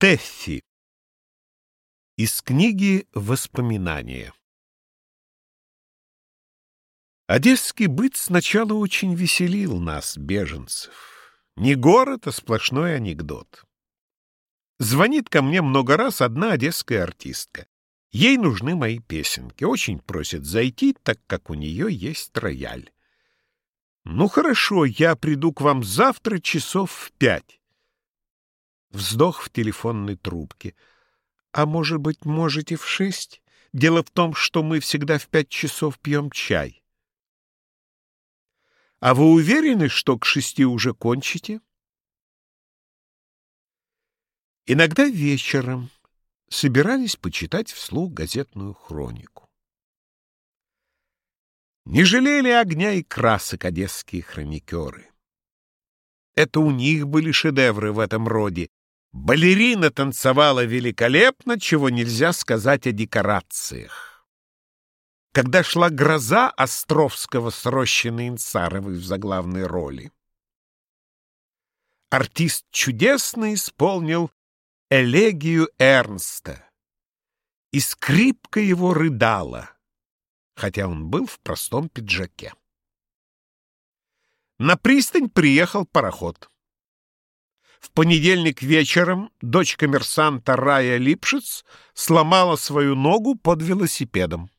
Тэффи. Из книги «Воспоминания». Одесский быт сначала очень веселил нас, беженцев. Не город, а сплошной анекдот. Звонит ко мне много раз одна одесская артистка. Ей нужны мои песенки. Очень просит зайти, так как у нее есть рояль. Ну хорошо, я приду к вам завтра часов в пять. Вздох в телефонной трубке. «А может быть, можете в шесть? Дело в том, что мы всегда в пять часов пьем чай». «А вы уверены, что к шести уже кончите?» Иногда вечером собирались почитать вслух газетную хронику. Не жалели огня и красок одесские хроникеры. Это у них были шедевры в этом роде, Балерина танцевала великолепно, чего нельзя сказать о декорациях. Когда шла гроза Островского с Рощиной Инцаровой в заглавной роли, артист чудесно исполнил элегию Эрнста, и скрипка его рыдала, хотя он был в простом пиджаке. На пристань приехал пароход. В понедельник вечером дочь коммерсанта Рая Липшиц сломала свою ногу под велосипедом.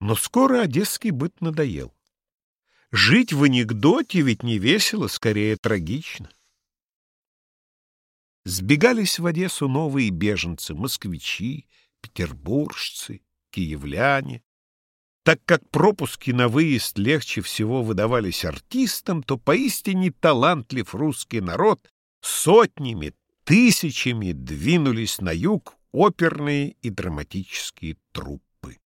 Но скоро одесский быт надоел. Жить в анекдоте ведь не весело, скорее трагично. Сбегались в Одессу новые беженцы, москвичи, петербуржцы, киевляне. Так как пропуски на выезд легче всего выдавались артистам, то поистине талантлив русский народ сотнями, тысячами двинулись на юг оперные и драматические труппы.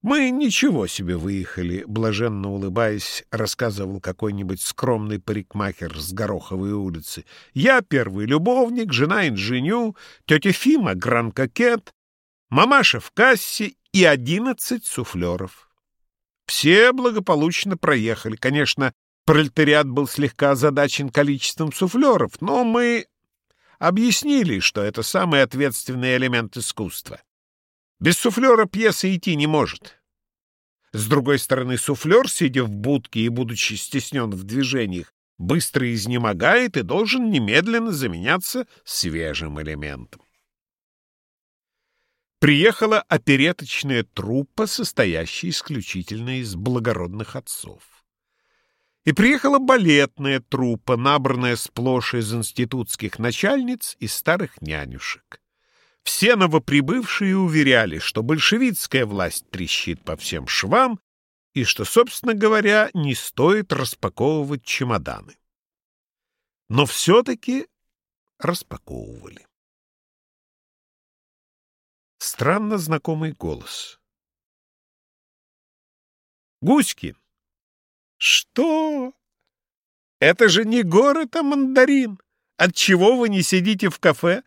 Мы ничего себе выехали, блаженно улыбаясь, рассказывал какой-нибудь скромный парикмахер с Гороховой улицы. Я первый любовник, жена инженю, тетя Фима гран-кокет, мамаша в кассе и одиннадцать суфлеров. Все благополучно проехали. Конечно, пролетариат был слегка озадачен количеством суфлеров, но мы объяснили, что это самый ответственный элемент искусства. Без суфлера пьеса идти не может. С другой стороны, суфлер, сидя в будке и будучи стеснен в движениях, быстро изнемогает и должен немедленно заменяться свежим элементом приехала опереточная труппа, состоящая исключительно из благородных отцов. И приехала балетная труппа, набранная сплошь из институтских начальниц и старых нянюшек. Все новоприбывшие уверяли, что большевистская власть трещит по всем швам и что, собственно говоря, не стоит распаковывать чемоданы. Но все-таки распаковывали. Странно знакомый голос. Гуськин. Что? Это же не город, а мандарин. Отчего вы не сидите в кафе?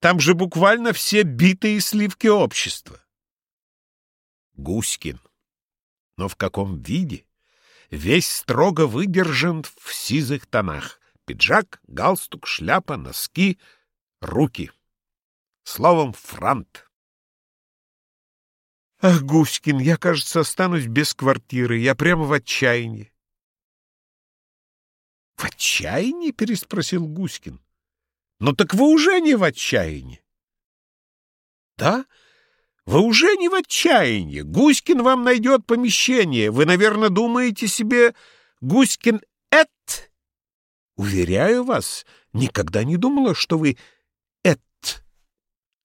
Там же буквально все битые сливки общества. Гуськин. Но в каком виде? Весь строго выдержан в сизых тонах. Пиджак, галстук, шляпа, носки, руки. Словом, франт. Ах, Гуськин, я, кажется, останусь без квартиры. Я прямо в отчаянии. — В отчаянии? — переспросил Гуськин. — Ну так вы уже не в отчаянии. — Да? Вы уже не в отчаянии. Гуськин вам найдет помещение. Вы, наверное, думаете себе, Гуськин эт? Уверяю вас, никогда не думала, что вы эт.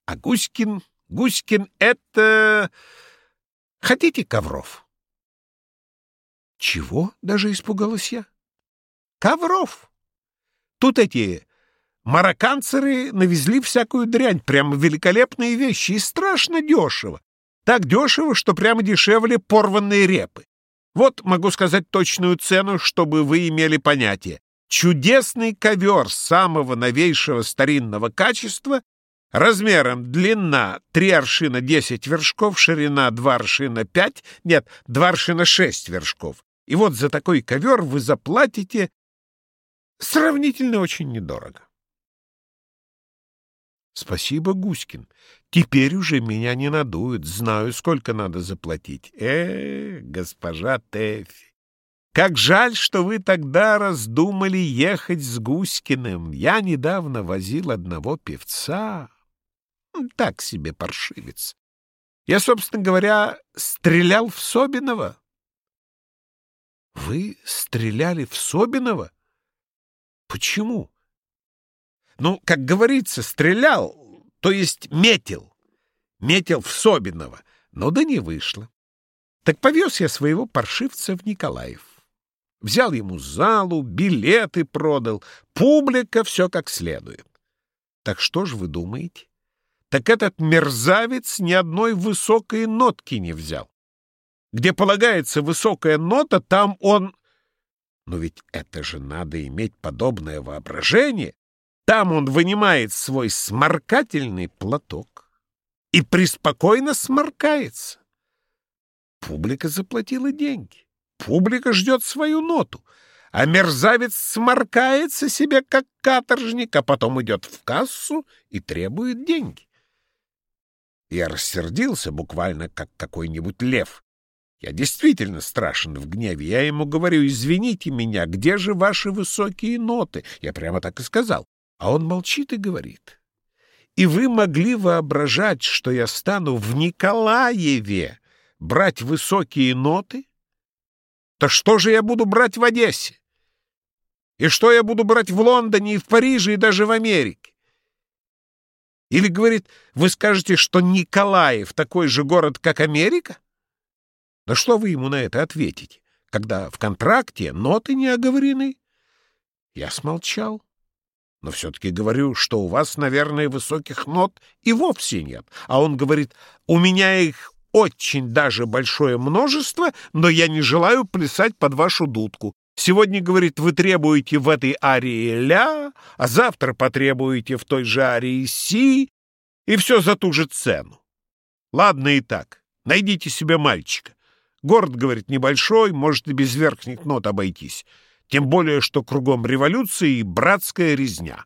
А Гуськин, Гуськин — это... Хотите ковров? Чего? Даже испугалась я. Ковров. Тут эти марокканцеры навезли всякую дрянь, прямо великолепные вещи, и страшно дешево. Так дешево, что прямо дешевле порванные репы. Вот могу сказать точную цену, чтобы вы имели понятие. Чудесный ковер самого новейшего старинного качества Размером длина 3 аршина 10 вершков, ширина 2 аршина 5, нет, 2 аршина 6 вершков. И вот за такой ковер вы заплатите сравнительно очень недорого. Спасибо, Гуськин. Теперь уже меня не надуют, знаю, сколько надо заплатить. Э, госпожа Тэфи, как жаль, что вы тогда раздумали ехать с Гуськиным. Я недавно возил одного певца. Так себе паршивец. Я, собственно говоря, стрелял в Собинова. Вы стреляли в Собинова? Почему? Ну, как говорится, стрелял, то есть метил. Метил в Собинова, но да не вышло. Так повез я своего паршивца в Николаев. Взял ему залу, билеты продал, публика все как следует. Так что же вы думаете? Так этот мерзавец ни одной высокой нотки не взял. Где полагается высокая нота, там он... Но ведь это же надо иметь подобное воображение. Там он вынимает свой сморкательный платок и преспокойно сморкается. Публика заплатила деньги. Публика ждет свою ноту. А мерзавец сморкается себе, как каторжник, а потом идет в кассу и требует деньги. Я рассердился буквально, как какой-нибудь лев. Я действительно страшен в гневе. Я ему говорю, извините меня, где же ваши высокие ноты? Я прямо так и сказал. А он молчит и говорит. И вы могли воображать, что я стану в Николаеве брать высокие ноты? То что же я буду брать в Одессе? И что я буду брать в Лондоне и в Париже и даже в Америке? Или, говорит, вы скажете, что Николаев такой же город, как Америка? Да что вы ему на это ответите, когда в контракте ноты не оговорены? Я смолчал. Но все-таки говорю, что у вас, наверное, высоких нот и вовсе нет. А он говорит, у меня их очень даже большое множество, но я не желаю плясать под вашу дудку. Сегодня, говорит, вы требуете в этой арии ля, а завтра потребуете в той же арии си, и все за ту же цену. Ладно и так, найдите себе мальчика. Город, говорит, небольшой, может и без верхних нот обойтись. Тем более, что кругом революция и братская резня.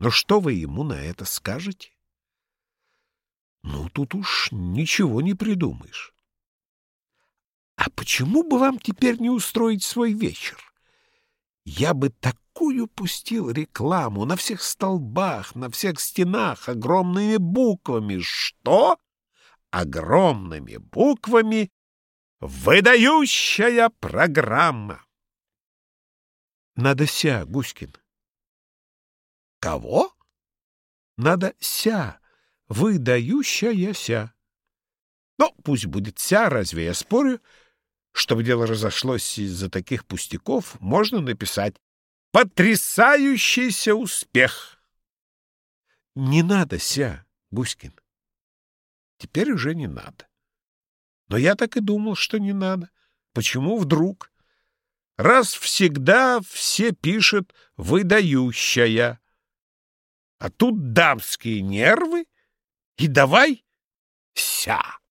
Но что вы ему на это скажете? Ну, тут уж ничего не придумаешь. А почему бы вам теперь не устроить свой вечер? Я бы такую пустил рекламу на всех столбах, на всех стенах, огромными буквами. Что? Огромными буквами «Выдающая программа». Надо ся, Гуськин. Кого? Надо ся выдающаяся. Ну, пусть будет вся, разве я спорю? Чтобы дело разошлось из-за таких пустяков, можно написать «Потрясающийся успех». Не надо, ся, Гуськин. Теперь уже не надо. Но я так и думал, что не надо. Почему вдруг? Раз всегда все пишут «выдающая». А тут дамские нервы и давай ся.